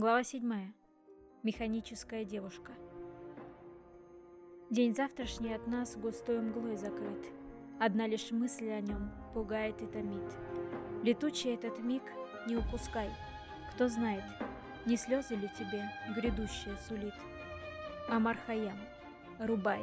Глава 7. Механическая девушка. День завтрашний от нас густой мглой закрыт. Одна лишь мысль о нем пугает и томит. Летучий этот миг не упускай. Кто знает, не слезы ли тебе грядущее сулит. Амар Хаям. Рубай.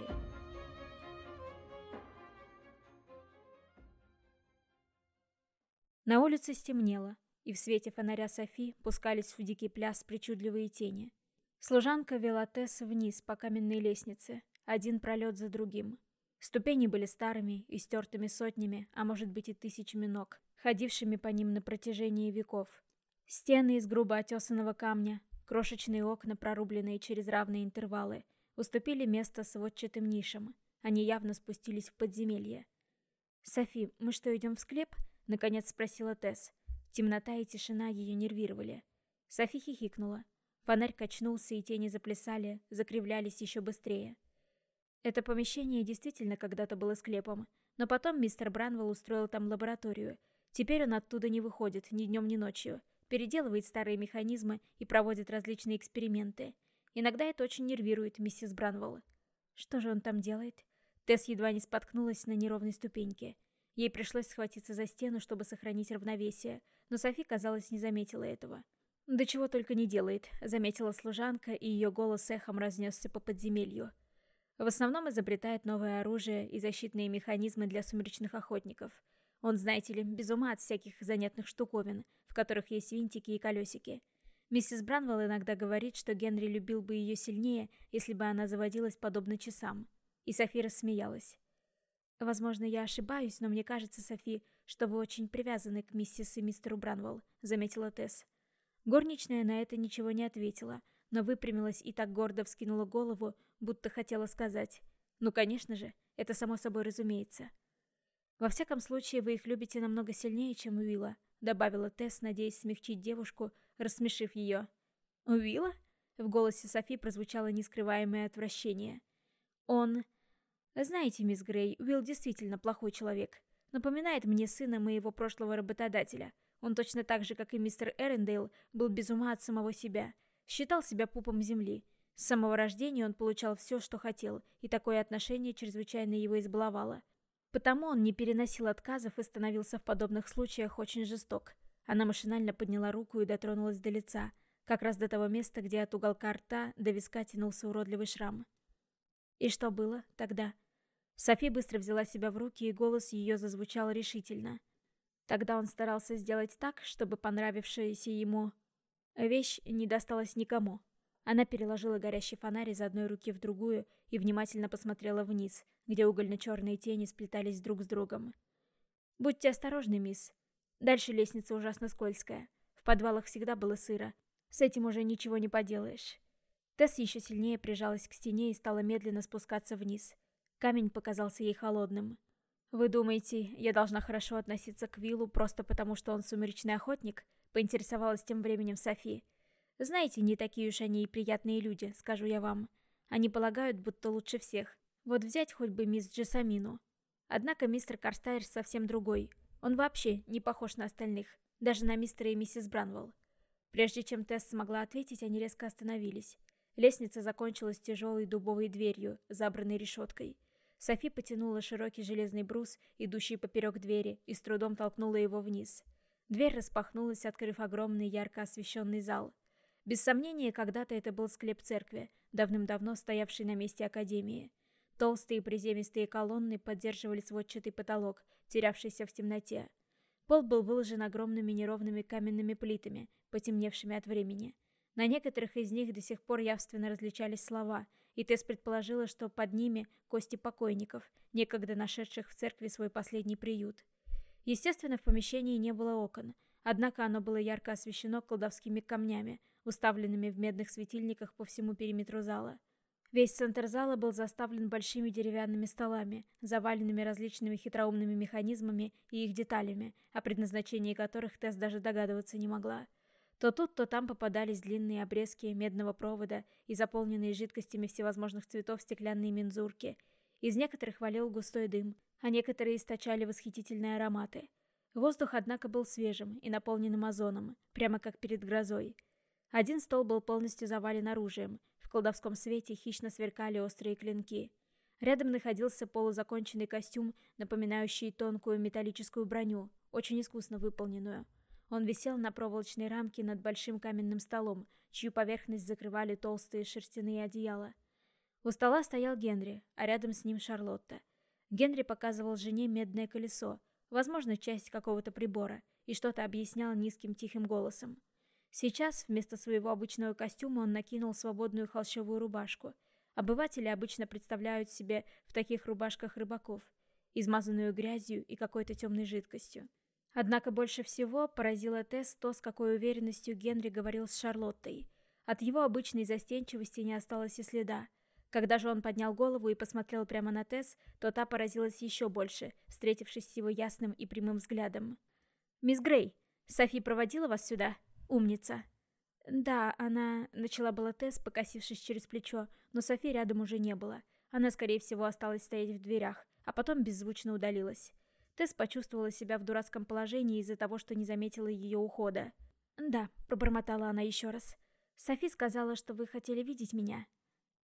На улице стемнело и в свете фонаря Софи пускались в дикий пляс причудливые тени. Служанка вела Тесс вниз по каменной лестнице, один пролет за другим. Ступени были старыми и стертыми сотнями, а может быть и тысячами ног, ходившими по ним на протяжении веков. Стены из грубо отесанного камня, крошечные окна, прорубленные через равные интервалы, уступили место сводчатым нишам. Они явно спустились в подземелье. «Софи, мы что, идем в склеп?» — наконец спросила Тесс. Темнота и тишина ее нервировали. Софи хихикнула. Фонарь качнулся, и тени заплясали, закривлялись еще быстрее. Это помещение действительно когда-то было склепом, но потом мистер Бранвелл устроил там лабораторию. Теперь он оттуда не выходит ни днем, ни ночью, переделывает старые механизмы и проводит различные эксперименты. Иногда это очень нервирует миссис Бранвелл. Что же он там делает? Тесс едва не споткнулась на неровной ступеньке. Ей пришлось схватиться за стену, чтобы сохранить равновесие, но Софи, казалось, не заметила этого. «Да чего только не делает», — заметила служанка, и ее голос эхом разнесся по подземелью. В основном изобретает новое оружие и защитные механизмы для сумеречных охотников. Он, знаете ли, без ума от всяких занятных штуковин, в которых есть винтики и колесики. Миссис Бранвелл иногда говорит, что Генри любил бы ее сильнее, если бы она заводилась подобно часам. И Софи рассмеялась. «Возможно, я ошибаюсь, но мне кажется, Софи, что вы очень привязаны к миссис и мистеру Бранвелл», — заметила Тесс. Горничная на это ничего не ответила, но выпрямилась и так гордо вскинула голову, будто хотела сказать. «Ну, конечно же, это само собой разумеется». «Во всяком случае, вы их любите намного сильнее, чем Уилла», — добавила Тесс, надеясь смягчить девушку, рассмешив ее. «Уилла?» — в голосе Софи прозвучало нескрываемое отвращение. «Он...» «Знаете, мисс Грей, Уилл действительно плохой человек. Напоминает мне сына моего прошлого работодателя. Он точно так же, как и мистер Эрендейл, был без ума от самого себя. Считал себя пупом земли. С самого рождения он получал все, что хотел, и такое отношение чрезвычайно его избаловало. Потому он не переносил отказов и становился в подобных случаях очень жесток. Она машинально подняла руку и дотронулась до лица, как раз до того места, где от уголка рта до виска тянулся уродливый шрам. И что было тогда? Софи быстро взяла себя в руки, и голос ее зазвучал решительно. Тогда он старался сделать так, чтобы понравившаяся ему вещь не досталась никому. Она переложила горящий фонарь из одной руки в другую и внимательно посмотрела вниз, где угольно-черные тени сплетались друг с другом. «Будьте осторожны, мисс. Дальше лестница ужасно скользкая. В подвалах всегда было сыро. С этим уже ничего не поделаешь». Тесс еще сильнее прижалась к стене и стала медленно спускаться вниз. Камень показался ей холодным. «Вы думаете, я должна хорошо относиться к Виллу просто потому, что он сумеречный охотник?» — поинтересовалась тем временем Софи. «Знаете, не такие уж они и приятные люди, скажу я вам. Они полагают, будто лучше всех. Вот взять хоть бы мисс Джессамину. Однако мистер Карстайр совсем другой. Он вообще не похож на остальных, даже на мистера и миссис Бранвелл». Прежде чем Тесс смогла ответить, они резко остановились. Лестница закончилась тяжелой дубовой дверью, забранной решеткой. Софи потянула широкий железный брус, идущий поперек двери, и с трудом толкнула его вниз. Дверь распахнулась, открыв огромный ярко освещенный зал. Без сомнения, когда-то это был склеп церкви, давным-давно стоявший на месте академии. Толстые приземистые колонны поддерживали сводчатый потолок, терявшийся в темноте. Пол был выложен огромными неровными каменными плитами, потемневшими от времени. На некоторых из них до сих пор явственно различались слова, и Тесс предположила, что под ними кости покойников, некогда нашедших в церкви свой последний приют. Естественно, в помещении не было окон, однако оно было ярко освещено колдовскими камнями, уставленными в медных светильниках по всему периметру зала. Весь центр зала был заставлен большими деревянными столами, заваленными различными хитроумными механизмами и их деталями, о предназначении которых Тесс даже догадываться не могла. То тут, то там попадались длинные обрезки медного провода и заполненные жидкостями всевозможных цветов стеклянные мензурки. Из некоторых валил густой дым, а некоторые источали восхитительные ароматы. Воздух, однако, был свежим и наполненным озоном, прямо как перед грозой. Один стол был полностью завален оружием. В колдовском свете хищно сверкали острые клинки. Рядом находился полузаконченный костюм, напоминающий тонкую металлическую броню, очень искусно выполненную. Он висел на проволочной рамке над большим каменным столом, чью поверхность закрывали толстые шерстяные одеяла. У стола стоял Генри, а рядом с ним Шарлотта. Генри показывал жене медное колесо, возможно, часть какого-то прибора, и что-то объяснял низким тихим голосом. Сейчас вместо своего обычного костюма он накинул свободную холщовую рубашку. Обыватели обычно представляют себе в таких рубашках рыбаков, измазанную грязью и какой-то темной жидкостью. Однако больше всего поразило Тесс то, с какой уверенностью Генри говорил с Шарлоттой. От его обычной застенчивости не осталось и следа. Когда же он поднял голову и посмотрел прямо на Тесс, то та поразилась еще больше, встретившись с его ясным и прямым взглядом. «Мисс Грей, Софи проводила вас сюда? Умница!» «Да, она...» — начала была Тесс, покосившись через плечо, но Софи рядом уже не было. Она, скорее всего, осталась стоять в дверях, а потом беззвучно удалилась. Тесс почувствовала себя в дурацком положении из-за того, что не заметила ее ухода. «Да», — пробормотала она еще раз. «Софи сказала, что вы хотели видеть меня».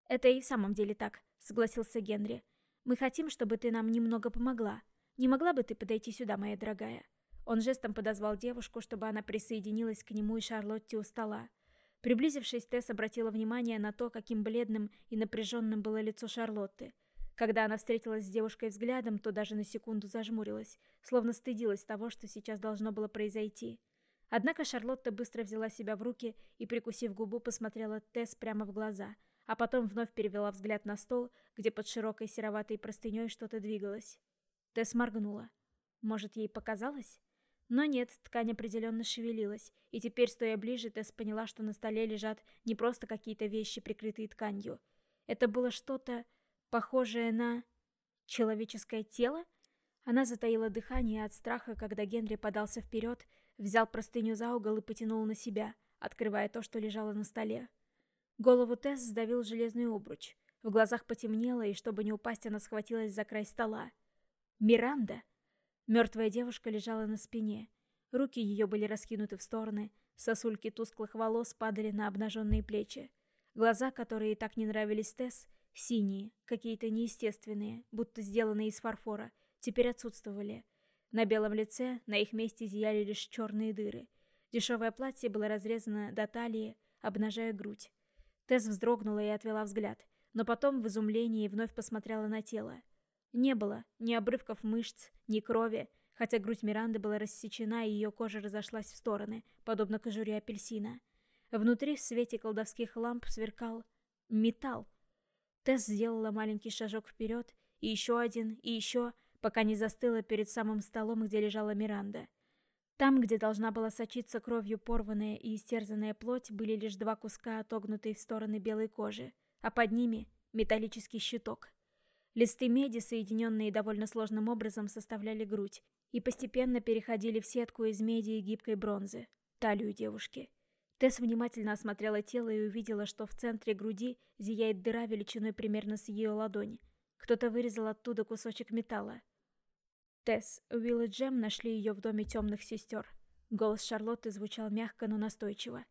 «Это и в самом деле так», — согласился Генри. «Мы хотим, чтобы ты нам немного помогла. Не могла бы ты подойти сюда, моя дорогая?» Он жестом подозвал девушку, чтобы она присоединилась к нему и Шарлотте у стола. Приблизившись, Тесс обратила внимание на то, каким бледным и напряженным было лицо Шарлотты. Когда она встретилась с девушкой взглядом, то даже на секунду зажмурилась, словно стыдилась того, что сейчас должно было произойти. Однако Шарлотта быстро взяла себя в руки и, прикусив губу, посмотрела Тесс прямо в глаза, а потом вновь перевела взгляд на стол, где под широкой сероватой простыней что-то двигалось. Тесс моргнула. Может, ей показалось? Но нет, ткань определенно шевелилась, и теперь, стоя ближе, Тесс поняла, что на столе лежат не просто какие-то вещи, прикрытые тканью. Это было что-то похожее на... человеческое тело? Она затаила дыхание от страха, когда Генри подался вперед, взял простыню за угол и потянул на себя, открывая то, что лежало на столе. Голову Тесс сдавил железный обруч. В глазах потемнело, и чтобы не упасть, она схватилась за край стола. «Миранда!» Мертвая девушка лежала на спине. Руки ее были раскинуты в стороны, сосульки тусклых волос падали на обнаженные плечи. Глаза, которые так не нравились Тесс, Синие, какие-то неестественные, будто сделанные из фарфора, теперь отсутствовали. На белом лице на их месте зияли лишь черные дыры. Дешевое платье было разрезано до талии, обнажая грудь. Тесс вздрогнула и отвела взгляд, но потом в изумлении вновь посмотрела на тело. Не было ни обрывков мышц, ни крови, хотя грудь Миранды была рассечена и ее кожа разошлась в стороны, подобно кожуре апельсина. Внутри в свете колдовских ламп сверкал металл, Тесс сделала маленький шажок вперед, и еще один, и еще, пока не застыла перед самым столом, где лежала Миранда. Там, где должна была сочиться кровью порванная и истерзанная плоть, были лишь два куска, отогнутые в стороны белой кожи, а под ними — металлический щиток. Листы меди, соединенные довольно сложным образом, составляли грудь и постепенно переходили в сетку из меди и гибкой бронзы, талию девушки. Тесс внимательно осмотрела тело и увидела, что в центре груди зияет дыра величиной примерно с ее ладони. Кто-то вырезал оттуда кусочек металла. Тесс, Уилл и Джем нашли ее в доме темных сестер. Голос Шарлотты звучал мягко, но настойчиво.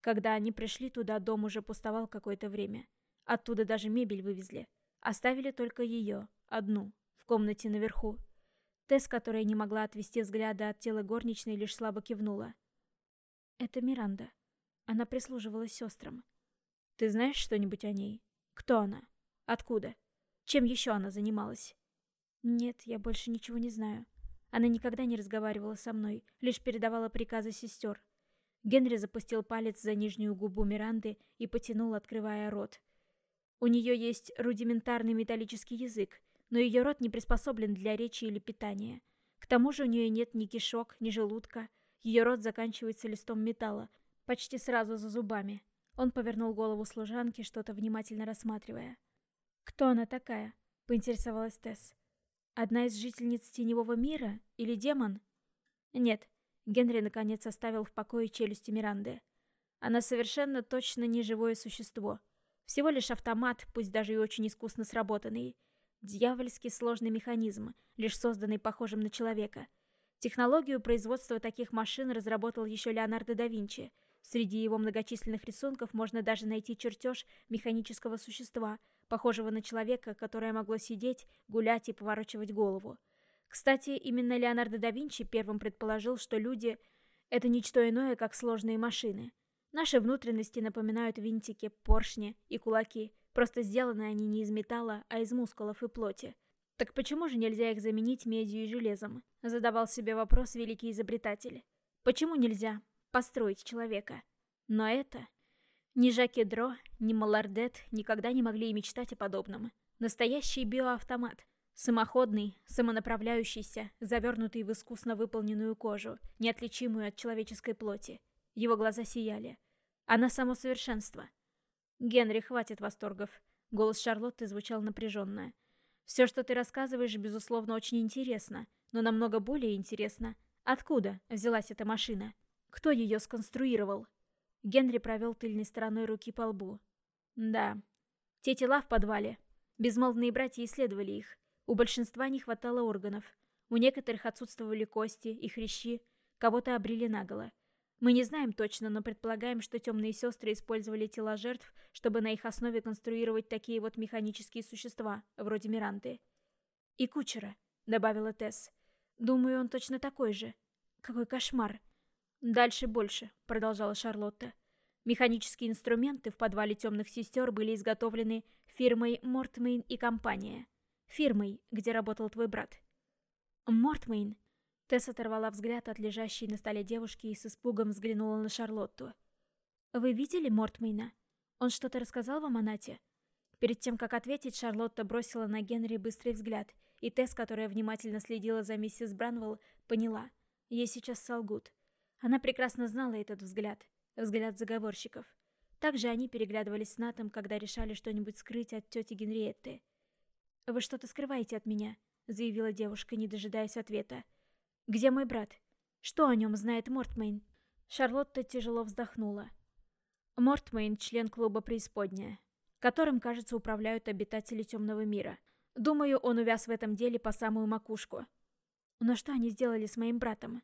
Когда они пришли туда, дом уже пустовал какое-то время. Оттуда даже мебель вывезли. Оставили только ее, одну, в комнате наверху. Тесс, которая не могла отвести взгляда от тела горничной, лишь слабо кивнула. «Это Миранда. Она прислуживала сестрам. Ты знаешь что-нибудь о ней? Кто она? Откуда? Чем еще она занималась?» «Нет, я больше ничего не знаю. Она никогда не разговаривала со мной, лишь передавала приказы сестер». Генри запустил палец за нижнюю губу Миранды и потянул, открывая рот. У нее есть рудиментарный металлический язык, но ее рот не приспособлен для речи или питания. К тому же у нее нет ни кишок, ни желудка, ее рот заканчивается листом металла, почти сразу за зубами. Он повернул голову служанки, что-то внимательно рассматривая. «Кто она такая?» — поинтересовалась Тесс. «Одна из жительниц Теневого мира? Или демон?» «Нет». Генри наконец оставил в покое челюсти Миранды. «Она совершенно точно не живое существо. Всего лишь автомат, пусть даже и очень искусно сработанный. Дьявольски сложный механизм, лишь созданный похожим на человека — Технологию производства таких машин разработал еще Леонардо да Винчи. Среди его многочисленных рисунков можно даже найти чертеж механического существа, похожего на человека, которое могло сидеть, гулять и поворачивать голову. Кстати, именно Леонардо да Винчи первым предположил, что люди — это ничто иное, как сложные машины. Наши внутренности напоминают винтики, поршни и кулаки, просто сделаны они не из металла, а из мускулов и плоти. Так почему же нельзя их заменить медью и железом? Задавал себе вопрос великий изобретатель. Почему нельзя построить человека? Но это... Ни Жаки Дро, ни Малардет никогда не могли и мечтать о подобном. Настоящий биоавтомат. Самоходный, самонаправляющийся, завернутый в искусно выполненную кожу, неотличимую от человеческой плоти. Его глаза сияли. Она само совершенство. «Генри, хватит восторгов». Голос Шарлотты звучал напряженно. Все, что ты рассказываешь, безусловно, очень интересно, но намного более интересно, откуда взялась эта машина? Кто ее сконструировал? Генри провел тыльной стороной руки по лбу. Да. Те тела в подвале. Безмолвные братья исследовали их. У большинства не хватало органов. У некоторых отсутствовали кости и хрящи, кого-то обрили наголо. Мы не знаем точно, но предполагаем, что темные сестры использовали тела жертв, чтобы на их основе конструировать такие вот механические существа, вроде Миранты. «И кучера», — добавила Тесс. «Думаю, он точно такой же. Какой кошмар!» «Дальше больше», — продолжала Шарлотта. Механические инструменты в подвале темных сестер были изготовлены фирмой Мортмейн и компания. Фирмой, где работал твой брат. Мортмейн Тесс оторвала взгляд от лежащей на столе девушки и с испугом взглянула на Шарлотту. «Вы видели Мортмейна? Он что-то рассказал вам о Нате?» Перед тем, как ответить, Шарлотта бросила на Генри быстрый взгляд, и Тесс, которая внимательно следила за миссис Бранвелл, поняла. Ей сейчас солгут. Она прекрасно знала этот взгляд. Взгляд заговорщиков. Также они переглядывались с Натом, когда решали что-нибудь скрыть от тети Генриетты. «Вы что-то скрываете от меня», — заявила девушка, не дожидаясь ответа. «Где мой брат? Что о нем знает Мортмейн?» Шарлотта тяжело вздохнула. Мортмейн — член клуба «Преисподняя», которым, кажется, управляют обитатели темного мира. Думаю, он увяз в этом деле по самую макушку. Но что они сделали с моим братом?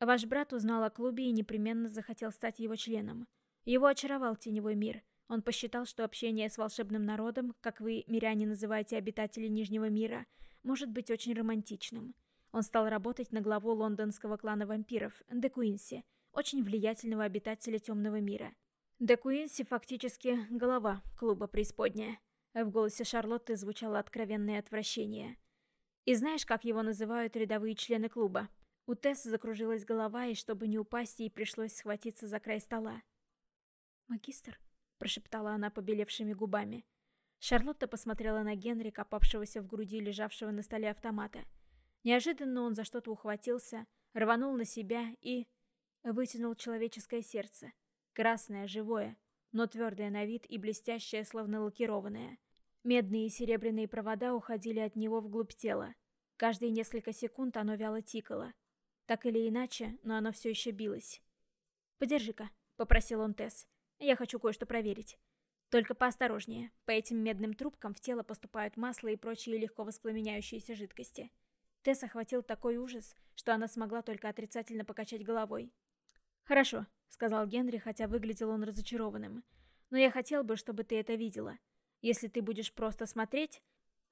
Ваш брат узнал о клубе и непременно захотел стать его членом. Его очаровал теневой мир. Он посчитал, что общение с волшебным народом, как вы, миряне, называете обитателей Нижнего мира, может быть очень романтичным. Он стал работать на главу лондонского клана вампиров, Де Куинси, очень влиятельного обитателя темного мира. Де Куинси фактически голова клуба «Преисподняя». В голосе Шарлотты звучало откровенное отвращение. «И знаешь, как его называют рядовые члены клуба?» У Тесс закружилась голова, и чтобы не упасть, ей пришлось схватиться за край стола. «Магистр?» – прошептала она побелевшими губами. Шарлотта посмотрела на Генри, копавшегося в груди лежавшего на столе автомата – Неожиданно он за что-то ухватился, рванул на себя и... Вытянул человеческое сердце. Красное, живое, но твердое на вид и блестящее, словно лакированное. Медные и серебряные провода уходили от него вглубь тела. Каждые несколько секунд оно вяло тикало. Так или иначе, но оно все еще билось. «Подержи-ка», — попросил он Тесс. «Я хочу кое-что проверить. Только поосторожнее. По этим медным трубкам в тело поступают масло и прочие легко воспламеняющиеся жидкости». Тесс охватил такой ужас, что она смогла только отрицательно покачать головой. «Хорошо», — сказал Генри, хотя выглядел он разочарованным. «Но я хотел бы, чтобы ты это видела. Если ты будешь просто смотреть...»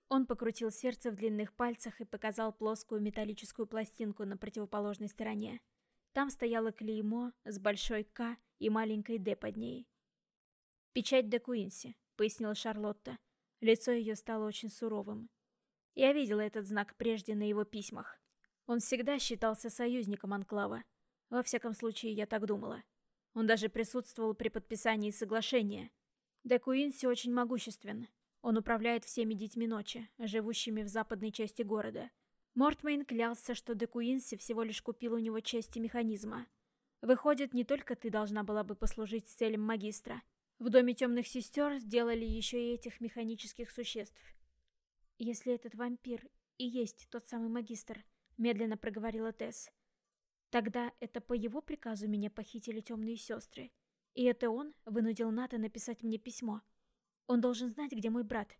Он покрутил сердце в длинных пальцах и показал плоскую металлическую пластинку на противоположной стороне. Там стояло клеймо с большой «К» и маленькой «Д» под ней. «Печать де Куинси», — пояснила Шарлотта. Лицо ее стало очень суровым. Я видела этот знак прежде на его письмах. Он всегда считался союзником Анклава. Во всяком случае, я так думала. Он даже присутствовал при подписании соглашения. Де Куинси очень могуществен. Он управляет всеми детьми ночи, живущими в западной части города. Мортмейн клялся, что Де Куинси всего лишь купил у него части механизма. Выходит, не только ты должна была бы послужить целям магистра. В Доме Темных Сестер сделали еще и этих механических существ. «Если этот вампир и есть тот самый магистр», — медленно проговорила Тесс, «тогда это по его приказу меня похитили темные сестры. И это он вынудил Ната написать мне письмо. Он должен знать, где мой брат».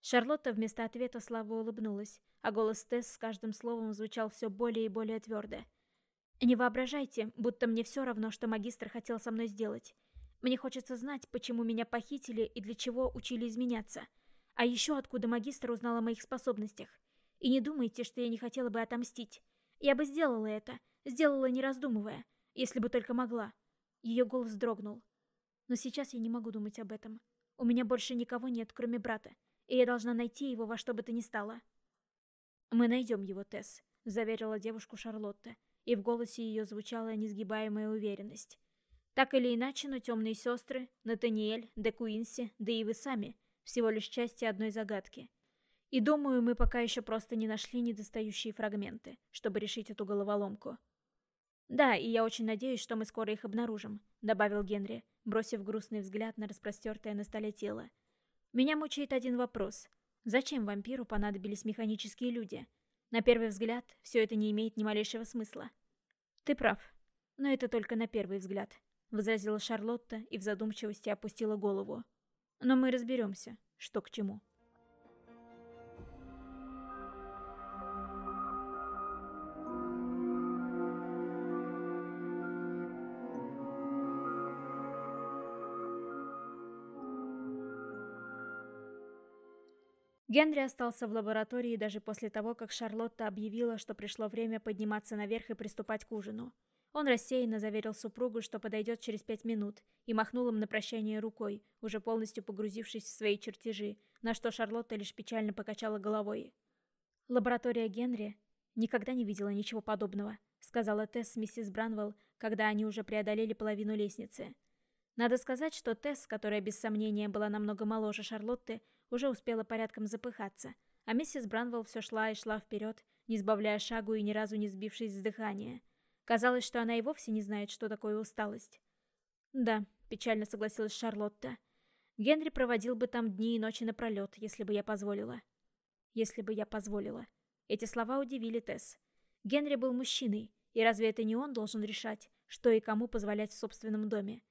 Шарлотта вместо ответа слабо улыбнулась, а голос Тесс с каждым словом звучал все более и более твердо. Не воображайте, будто мне все равно, что магистр хотел со мной сделать. Мне хочется знать, почему меня похитили и для чего учили изменяться. А еще откуда магистр узнал о моих способностях. И не думайте, что я не хотела бы отомстить. Я бы сделала это, сделала не раздумывая, если бы только могла. Ее голос дрогнул. Но сейчас я не могу думать об этом. У меня больше никого нет, кроме брата, и я должна найти его во что бы то ни стало. «Мы найдем его, Тесс», — заверила девушку Шарлотта, и в голосе ее звучала несгибаемая уверенность. Так или иначе, но темные сестры, Натаниэль, Де Куинси, да и вы сами, всего лишь части одной загадки. И думаю, мы пока еще просто не нашли недостающие фрагменты, чтобы решить эту головоломку. «Да, и я очень надеюсь, что мы скоро их обнаружим», — добавил Генри, бросив грустный взгляд на распростертое на столе тело. «Меня мучает один вопрос. Зачем вампиру понадобились механические люди? На первый взгляд, все это не имеет ни малейшего смысла». «Ты прав. Но это только на первый взгляд», — возразила Шарлотта и в задумчивости опустила голову. «Но мы разберемся, что к чему». Генри остался в лаборатории даже после того, как Шарлотта объявила, что пришло время подниматься наверх и приступать к ужину. Он рассеянно заверил супругу, что подойдет через пять минут, и махнул им на прощание рукой, уже полностью погрузившись в свои чертежи, на что Шарлотта лишь печально покачала головой. «Лаборатория Генри никогда не видела ничего подобного», сказала Тесс миссис Бранвелл, когда они уже преодолели половину лестницы. Надо сказать, что Тесс, которая без сомнения была намного моложе Шарлотты, уже успела порядком запыхаться, а миссис Бранвелл все шла и шла вперед, не сбавляя шагу и ни разу не сбившись с дыхания. Казалось, что она и вовсе не знает, что такое усталость. «Да», — печально согласилась Шарлотта. «Генри проводил бы там дни и ночи напролет, если бы я позволила». «Если бы я позволила». Эти слова удивили Тесс. Генри был мужчиной, и разве это не он должен решать, что и кому позволять в собственном доме?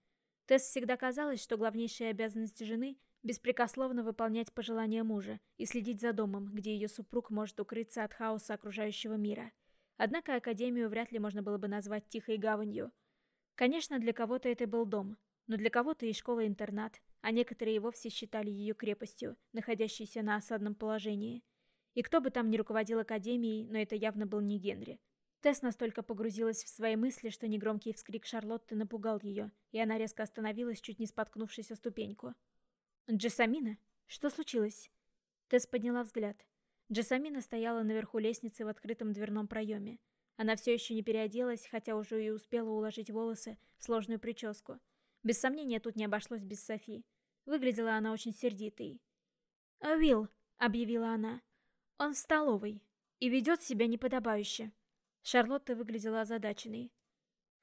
Тесс всегда казалось, что главнейшая обязанность жены беспрекословно выполнять пожелания мужа и следить за домом, где ее супруг может укрыться от хаоса окружающего мира. Однако Академию вряд ли можно было бы назвать тихой гаванью. Конечно, для кого-то это был дом, но для кого-то и школа-интернат, а некоторые и вовсе считали ее крепостью, находящейся на осадном положении. И кто бы там ни руководил Академией, но это явно был не Генри. Тесс настолько погрузилась в свои мысли, что негромкий вскрик Шарлотты напугал ее, и она резко остановилась, чуть не споткнувшись о ступеньку. «Джессамина? Что случилось?» Тесс подняла взгляд. Джессамина стояла наверху лестницы в открытом дверном проеме. Она все еще не переоделась, хотя уже и успела уложить волосы в сложную прическу. Без сомнения, тут не обошлось без Софи. Выглядела она очень сердитой. «Уилл», — объявила она, — «он в столовой и ведет себя неподобающе». Шарлотта выглядела озадаченной.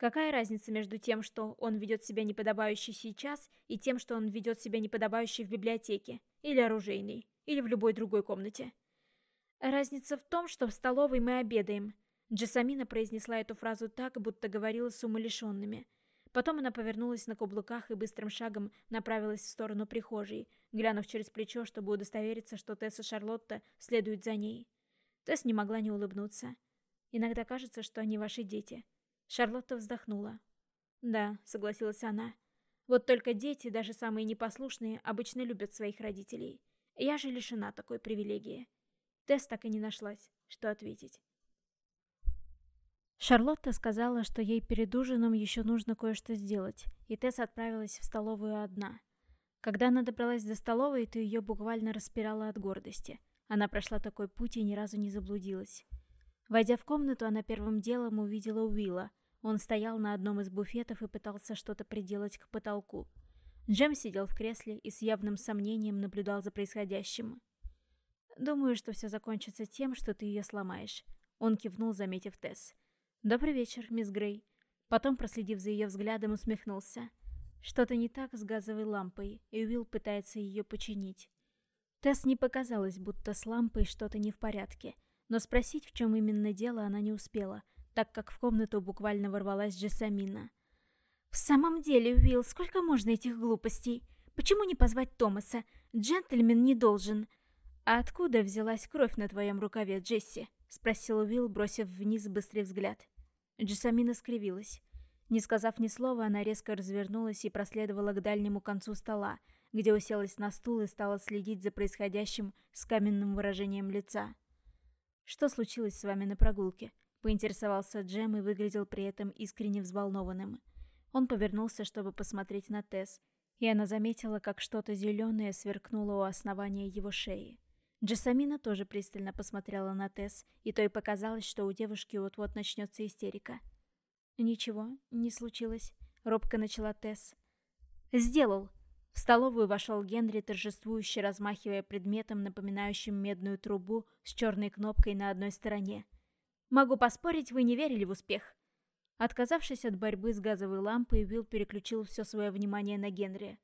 Какая разница между тем, что он ведет себя неподобающе сейчас, и тем, что он ведет себя неподобающе в библиотеке, или оружейной, или в любой другой комнате? Разница в том, что в столовой мы обедаем. Джессамина произнесла эту фразу так, будто говорила с умалишенными. Потом она повернулась на каблуках и быстрым шагом направилась в сторону прихожей, глянув через плечо, чтобы удостовериться, что Тесс и Шарлотта следуют за ней. Тесс не могла не улыбнуться. Иногда кажется, что они ваши дети. Шарлотта вздохнула. «Да», — согласилась она. «Вот только дети, даже самые непослушные, обычно любят своих родителей. Я же лишена такой привилегии». Тесс так и не нашлась, что ответить. Шарлотта сказала, что ей перед ужином еще нужно кое-что сделать, и Тесс отправилась в столовую одна. Когда она добралась до столовой, то ее буквально распирала от гордости. Она прошла такой путь и ни разу не заблудилась. Войдя в комнату, она первым делом увидела Уилла, он стоял на одном из буфетов и пытался что-то приделать к потолку. Джем сидел в кресле и с явным сомнением наблюдал за происходящим. «Думаю, что все закончится тем, что ты ее сломаешь», — он кивнул, заметив Тесс. «Добрый вечер, мисс Грей». Потом, проследив за ее взглядом, усмехнулся. Что-то не так с газовой лампой, и Уилл пытается ее починить. Тесс не показалось, будто с лампой что-то не в порядке, но спросить, в чем именно дело, она не успела — так как в комнату буквально ворвалась Джессамина. «В самом деле, Уилл, сколько можно этих глупостей? Почему не позвать Томаса? Джентльмен не должен». «А откуда взялась кровь на твоем рукаве, Джесси?» — спросил Уилл, бросив вниз быстрый взгляд. Джессамина скривилась. Не сказав ни слова, она резко развернулась и проследовала к дальнему концу стола, где уселась на стул и стала следить за происходящим с каменным выражением лица. «Что случилось с вами на прогулке?» — поинтересовался Джем и выглядел при этом искренне взволнованным. Он повернулся, чтобы посмотреть на Тесс, и она заметила, как что-то зеленое сверкнуло у основания его шеи. Джессамина тоже пристально посмотрела на Тесс, и то и показалось, что у девушки вот-вот начнется истерика. «Ничего, не случилось», — робко начала Тесс. «Сделал!» В столовую вошел Генри, торжествующе размахивая предметом, напоминающим медную трубу с черной кнопкой на одной стороне. «Могу поспорить, вы не верили в успех». Отказавшись от борьбы с газовой лампой, Уилл переключил все свое внимание на Генри.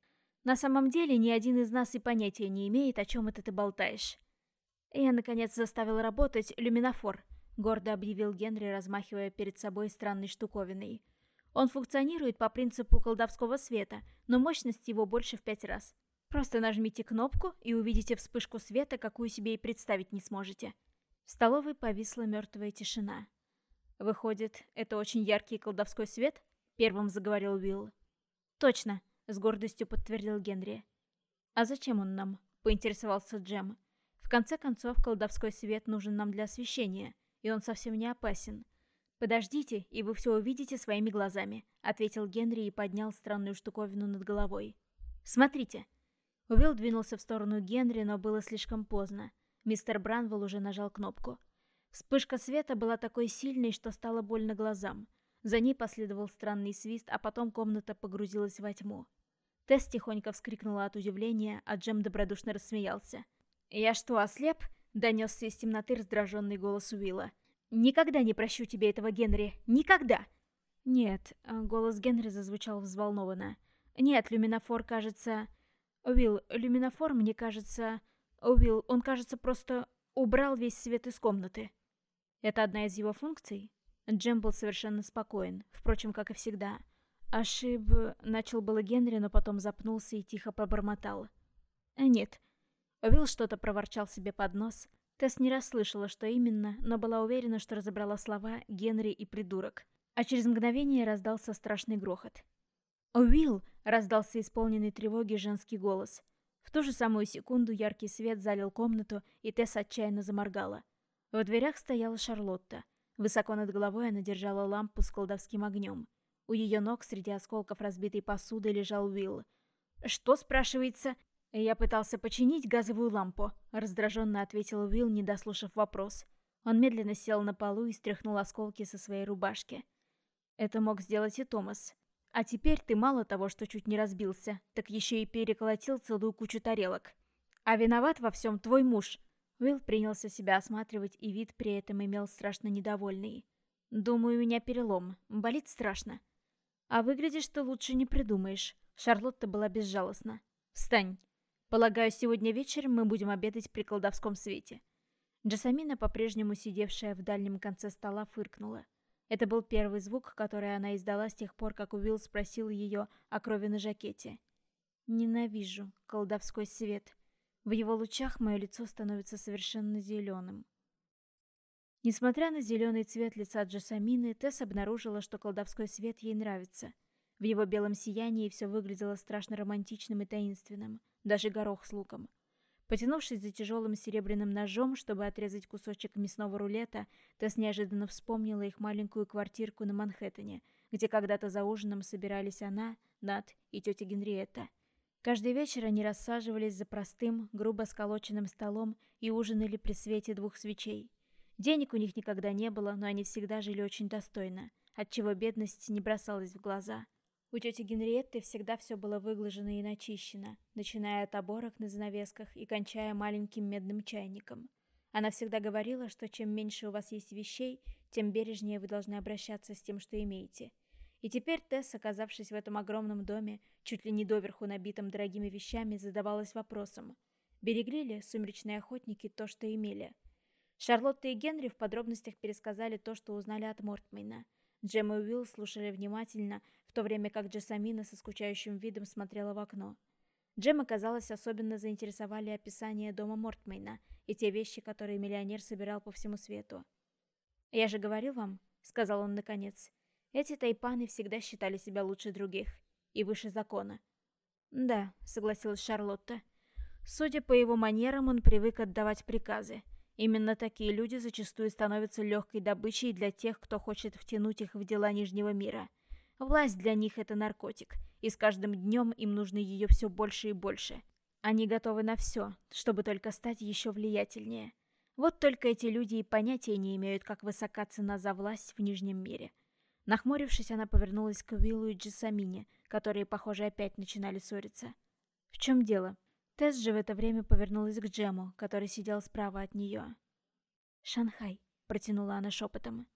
«На самом деле, ни один из нас и понятия не имеет, о чем это ты болтаешь». «Я, наконец, заставил работать люминофор», — гордо объявил Генри, размахивая перед собой странной штуковиной. Он функционирует по принципу колдовского света, но мощность его больше в пять раз. Просто нажмите кнопку и увидите вспышку света, какую себе и представить не сможете. В столовой повисла мертвая тишина. «Выходит, это очень яркий колдовской свет?» — первым заговорил Уилл. «Точно», — с гордостью подтвердил Генри. «А зачем он нам?» — поинтересовался Джем. «В конце концов, колдовской свет нужен нам для освещения, и он совсем не опасен. «Подождите, и вы все увидите своими глазами», — ответил Генри и поднял странную штуковину над головой. «Смотрите». Уилл двинулся в сторону Генри, но было слишком поздно. Мистер Бранвелл уже нажал кнопку. Вспышка света была такой сильной, что стало больно глазам. За ней последовал странный свист, а потом комната погрузилась во тьму. Тесс тихонько вскрикнула от удивления, а Джем добродушно рассмеялся. «Я что, ослеп?» — донесся из темноты раздраженный голос Уилла. «Никогда не прощу тебе этого, Генри! Никогда!» «Нет», — голос Генри зазвучал взволнованно. «Нет, люминофор, кажется...» «Уилл, люминофор, мне кажется...» «Уилл, он, кажется, просто убрал весь свет из комнаты». «Это одна из его функций?» Джем был совершенно спокоен, впрочем, как и всегда. «Ошиб...» — начал было Генри, но потом запнулся и тихо пробормотал. «Нет». Уилл что-то проворчал себе под нос, Тесс не расслышала, что именно, но была уверена, что разобрала слова «Генри» и «придурок». А через мгновение раздался страшный грохот. «Уилл!» — раздался исполненный тревоги женский голос. В ту же самую секунду яркий свет залил комнату, и Тесс отчаянно заморгала. В дверях стояла Шарлотта. Высоко над головой она держала лампу с колдовским огнем. У ее ног среди осколков разбитой посуды лежал Уилл. «Что, спрашивается?» «Я пытался починить газовую лампу», — раздраженно ответил Уилл, не дослушав вопрос. Он медленно сел на полу и стряхнул осколки со своей рубашки. Это мог сделать и Томас. А теперь ты мало того, что чуть не разбился, так еще и переколотил целую кучу тарелок. А виноват во всем твой муж. Уилл принялся себя осматривать, и вид при этом имел страшно недовольный. «Думаю, у меня перелом. Болит страшно». «А выглядишь ты лучше не придумаешь». Шарлотта была безжалостна. «Встань. Полагаю, сегодня вечером мы будем обедать при колдовском свете. Джасамина, по-прежнему сидевшая в дальнем конце стола, фыркнула. Это был первый звук, который она издала с тех пор, как Уилл спросил ее о крови на жакете. «Ненавижу колдовской свет. В его лучах мое лицо становится совершенно зеленым». Несмотря на зеленый цвет лица Джасамины, Тесс обнаружила, что колдовской свет ей нравится. В его белом сиянии все выглядело страшно романтичным и таинственным даже горох с луком. Потянувшись за тяжелым серебряным ножом, чтобы отрезать кусочек мясного рулета, Тесс неожиданно вспомнила их маленькую квартирку на Манхэттене, где когда-то за ужином собирались она, Нат и тетя Генриетта. Каждый вечер они рассаживались за простым, грубо сколоченным столом и ужинали при свете двух свечей. Денег у них никогда не было, но они всегда жили очень достойно, отчего бедность не бросалась в глаза. У тети Генриетты всегда все было выглажено и начищено, начиная от оборок на занавесках и кончая маленьким медным чайником. Она всегда говорила, что чем меньше у вас есть вещей, тем бережнее вы должны обращаться с тем, что имеете. И теперь Тесс, оказавшись в этом огромном доме, чуть ли не доверху набитом дорогими вещами, задавалась вопросом, берегли ли сумеречные охотники то, что имели. Шарлотта и Генри в подробностях пересказали то, что узнали от Мортмейна. Джем и Уилл слушали внимательно, то время как Джессамина со скучающим видом смотрела в окно. Джема, казалось, особенно заинтересовали описание дома Мортмейна и те вещи, которые миллионер собирал по всему свету. «Я же говорил вам», — сказал он наконец. Эти тайпаны всегда считали себя лучше других и выше закона. «Да», — согласилась Шарлотта. Судя по его манерам, он привык отдавать приказы. Именно такие люди зачастую становятся легкой добычей для тех, кто хочет втянуть их в дела Нижнего мира. Власть для них — это наркотик, и с каждым днем им нужно ее все больше и больше. Они готовы на все, чтобы только стать еще влиятельнее. Вот только эти люди и понятия не имеют, как высока цена за власть в Нижнем мире. Нахмурившись, она повернулась к Уиллу и Джессамине, которые, похоже, опять начинали ссориться. «В чем дело?» Тесс же в это время повернулась к Джему, который сидел справа от нее. «Шанхай», — протянула она шепотом.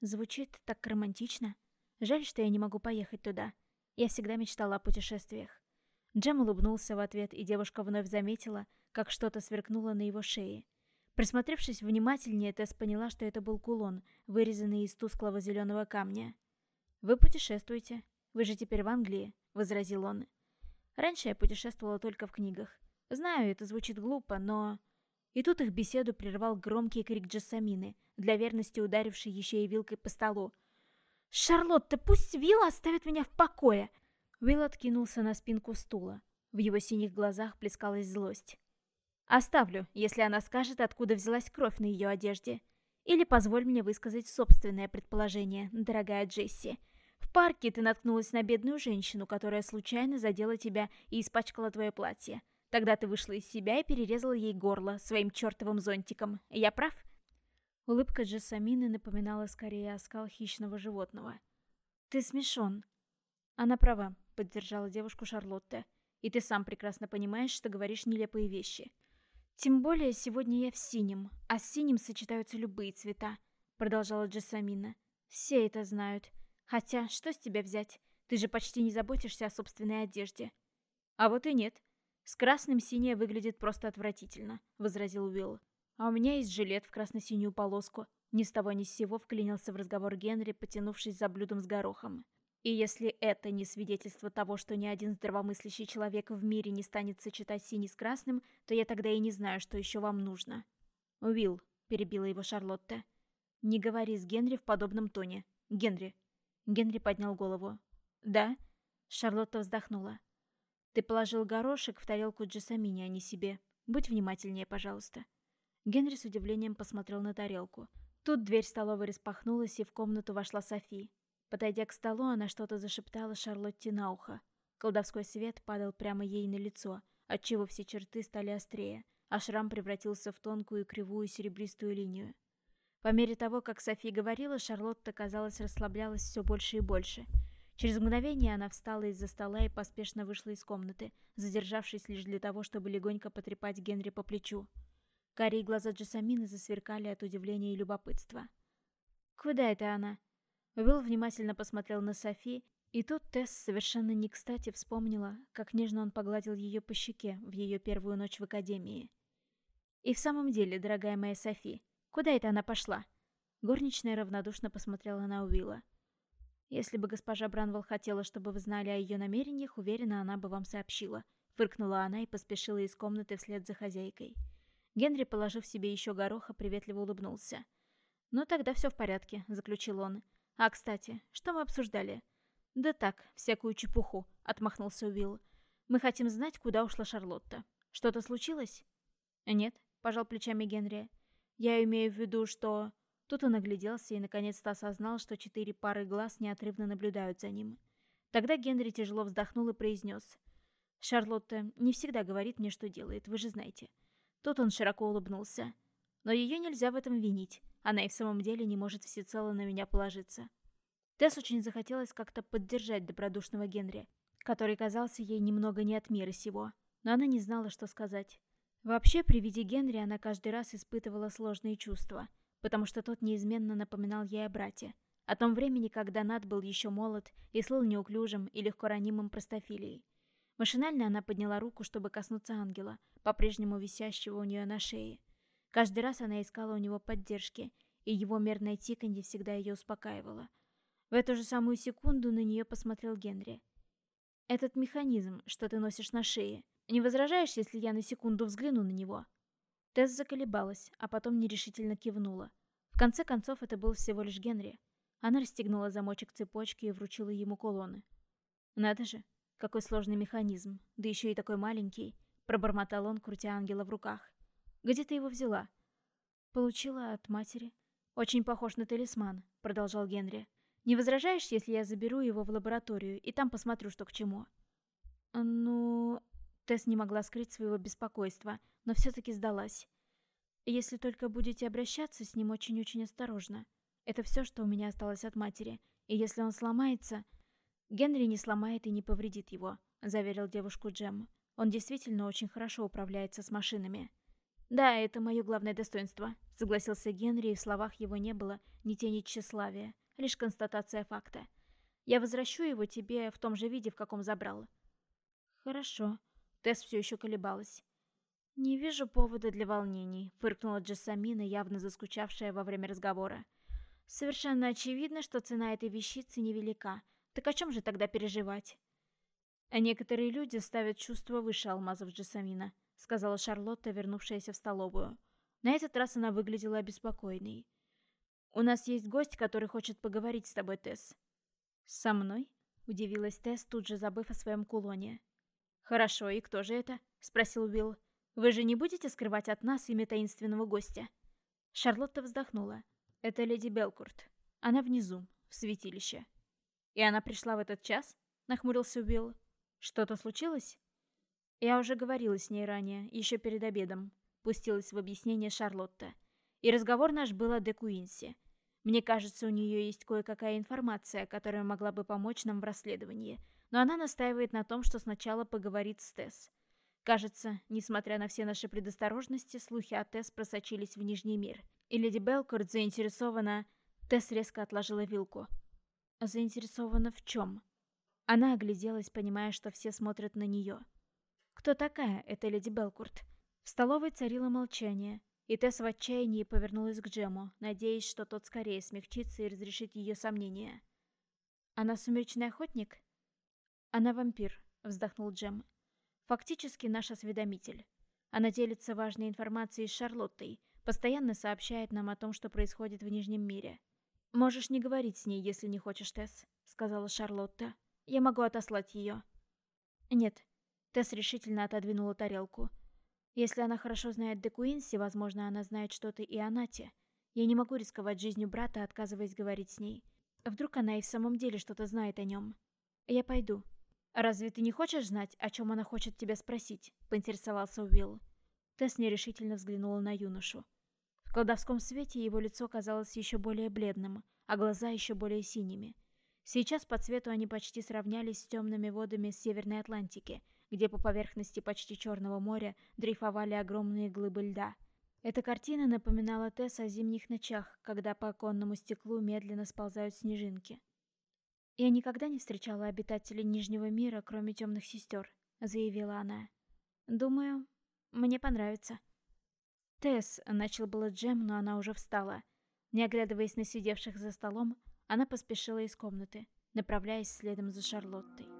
«Звучит так романтично. Жаль, что я не могу поехать туда. Я всегда мечтала о путешествиях». Джем улыбнулся в ответ, и девушка вновь заметила, как что-то сверкнуло на его шее. Присмотревшись внимательнее, Тесс поняла, что это был кулон, вырезанный из тусклого зеленого камня. «Вы путешествуете. Вы же теперь в Англии», — возразил он. «Раньше я путешествовала только в книгах. Знаю, это звучит глупо, но...» И тут их беседу прервал громкий крик Джессамины, для верности ударивший еще и вилкой по столу. «Шарлотта, пусть Вилла оставит меня в покое!» Уилл откинулся на спинку стула. В его синих глазах плескалась злость. Оставлю, если она скажет, откуда взялась кровь на ее одежде. Или позволь мне высказать собственное предположение, дорогая Джесси. В парке ты наткнулась на бедную женщину, которая случайно задела тебя и испачкала твое платье. Тогда ты вышла из себя и перерезала ей горло своим чертовым зонтиком. Я прав? Улыбка Джессамины напоминала скорее оскал хищного животного. «Ты смешон». «Она права», — поддержала девушку Шарлотта. «И ты сам прекрасно понимаешь, что говоришь нелепые вещи». «Тем более сегодня я в синем, а с синим сочетаются любые цвета», — продолжала Джессамина. «Все это знают. Хотя, что с тебя взять? Ты же почти не заботишься о собственной одежде». «А вот и нет. С красным синее выглядит просто отвратительно», — возразил Уилл. «А у меня есть жилет в красно-синюю полоску». Ни с того ни с сего вклинился в разговор Генри, потянувшись за блюдом с горохом. И если это не свидетельство того, что ни один здравомыслящий человек в мире не станет сочетать синий с красным, то я тогда и не знаю, что еще вам нужно. Уилл, перебила его Шарлотта. Не говори с Генри в подобном тоне. Генри. Генри поднял голову. Да? Шарлотта вздохнула. Ты положил горошек в тарелку Джессамине, а не себе. Будь внимательнее, пожалуйста. Генри с удивлением посмотрел на тарелку. Тут дверь столовой распахнулась, и в комнату вошла Софи. Подойдя к столу, она что-то зашептала Шарлотте на ухо. Колдовской свет падал прямо ей на лицо, отчего все черты стали острее, а шрам превратился в тонкую кривую серебристую линию. По мере того, как Софи говорила, Шарлотта, казалось, расслаблялась все больше и больше. Через мгновение она встала из-за стола и поспешно вышла из комнаты, задержавшись лишь для того, чтобы легонько потрепать Генри по плечу. Карие глаза Джессамины засверкали от удивления и любопытства. «Куда это она?» Уилл внимательно посмотрел на Софи, и тут Тесс совершенно не кстати вспомнила, как нежно он погладил ее по щеке в ее первую ночь в академии. «И в самом деле, дорогая моя Софи, куда это она пошла?» Горничная равнодушно посмотрела на Уилла. «Если бы госпожа Бранвелл хотела, чтобы вы знали о ее намерениях, уверена, она бы вам сообщила», — фыркнула она и поспешила из комнаты вслед за хозяйкой. Генри, положив себе еще гороха, приветливо улыбнулся. «Ну, тогда все в порядке», — заключил он. «А, кстати, что мы обсуждали?» «Да так, всякую чепуху», — отмахнулся Уилл. «Мы хотим знать, куда ушла Шарлотта. Что-то случилось?» «Нет», — пожал плечами Генри. «Я имею в виду, что...» Тут он огляделся и наконец-то осознал, что четыре пары глаз неотрывно наблюдают за ним. Тогда Генри тяжело вздохнул и произнес. «Шарлотта не всегда говорит мне, что делает, вы же знаете». Тут он широко улыбнулся. «Но ее нельзя в этом винить. Она и в самом деле не может всецело на меня положиться. Тесс очень захотелось как-то поддержать добродушного Генри, который казался ей немного не от мира сего, но она не знала, что сказать. Вообще, при виде Генри она каждый раз испытывала сложные чувства, потому что тот неизменно напоминал ей о брате, о том времени, когда Над был еще молод и слыл неуклюжим и легко ранимым простофилией. Машинально она подняла руку, чтобы коснуться ангела, по-прежнему висящего у нее на шее. Каждый раз она искала у него поддержки, и его мерное тиканье всегда ее успокаивало. В эту же самую секунду на нее посмотрел Генри. «Этот механизм, что ты носишь на шее, не возражаешь, если я на секунду взгляну на него?» Тесс заколебалась, а потом нерешительно кивнула. В конце концов, это был всего лишь Генри. Она расстегнула замочек цепочки и вручила ему кулоны. «Надо же, какой сложный механизм, да еще и такой маленький», — пробормотал он, крутя ангела в руках. «Где ты его взяла?» «Получила от матери». «Очень похож на талисман», — продолжал Генри. «Не возражаешь, если я заберу его в лабораторию и там посмотрю, что к чему?» «Ну...» Тесс не могла скрыть своего беспокойства, но все-таки сдалась. «Если только будете обращаться с ним очень-очень осторожно. Это все, что у меня осталось от матери. И если он сломается...» «Генри не сломает и не повредит его», — заверил девушку Джем. «Он действительно очень хорошо управляется с машинами». «Да, это мое главное достоинство», — согласился Генри, и в словах его не было ни тени тщеславия, лишь констатация факта. «Я возвращу его тебе в том же виде, в каком забрал». «Хорошо», Тесс все еще колебалась. «Не вижу повода для волнений», — фыркнула Джессамина, явно заскучавшая во время разговора. «Совершенно очевидно, что цена этой вещицы невелика. Так о чем же тогда переживать?» «А некоторые люди ставят чувство выше алмазов Джессамина», — сказала Шарлотта, вернувшаяся в столовую. На этот раз она выглядела обеспокоенной. «У нас есть гость, который хочет поговорить с тобой, Тесс». «Со мной?» — удивилась Тесс, тут же забыв о своем кулоне. «Хорошо, и кто же это?» — спросил Уилл. «Вы же не будете скрывать от нас имя таинственного гостя?» Шарлотта вздохнула. «Это леди Белкурт. Она внизу, в святилище». «И она пришла в этот час?» — нахмурился Уилл. «Что-то случилось?» «Я уже говорила с ней ранее, еще перед обедом», — пустилась в объяснение Шарлотта. «И разговор наш был о Де Куинси. Мне кажется, у нее есть кое-какая информация, которая могла бы помочь нам в расследовании» но она настаивает на том, что сначала поговорит с Тесс. Кажется, несмотря на все наши предосторожности, слухи о Тесс просочились в Нижний мир. И леди Белкорт заинтересована... Тесс резко отложила вилку. Заинтересована в чем? Она огляделась, понимая, что все смотрят на нее. Кто такая эта леди Белкурт? В столовой царило молчание, и Тесс в отчаянии повернулась к Джему, надеясь, что тот скорее смягчится и разрешит ее сомнения. «Она сумеречный охотник?» «Она вампир», — вздохнул Джем. «Фактически наш осведомитель. Она делится важной информацией с Шарлоттой, постоянно сообщает нам о том, что происходит в Нижнем мире. «Можешь не говорить с ней, если не хочешь, Тесс», — сказала Шарлотта. «Я могу отослать ее». «Нет». Тесс решительно отодвинула тарелку. «Если она хорошо знает Де Куинси, возможно, она знает что-то и о Нате. Я не могу рисковать жизнью брата, отказываясь говорить с ней. Вдруг она и в самом деле что-то знает о нем. Я пойду». «Разве ты не хочешь знать, о чем она хочет тебя спросить?» — поинтересовался Уилл. Тесс нерешительно взглянула на юношу. В колдовском свете его лицо казалось еще более бледным, а глаза еще более синими. Сейчас по цвету они почти сравнялись с темными водами Северной Атлантики, где по поверхности почти Черного моря дрейфовали огромные глыбы льда. Эта картина напоминала Тесс о зимних ночах, когда по оконному стеклу медленно сползают снежинки. «Я никогда не встречала обитателей Нижнего мира, кроме темных сестер», — заявила она. «Думаю, мне понравится». «Тесс», — начал было Джем, но она уже встала. Не оглядываясь на сидевших за столом, она поспешила из комнаты, направляясь следом за Шарлоттой.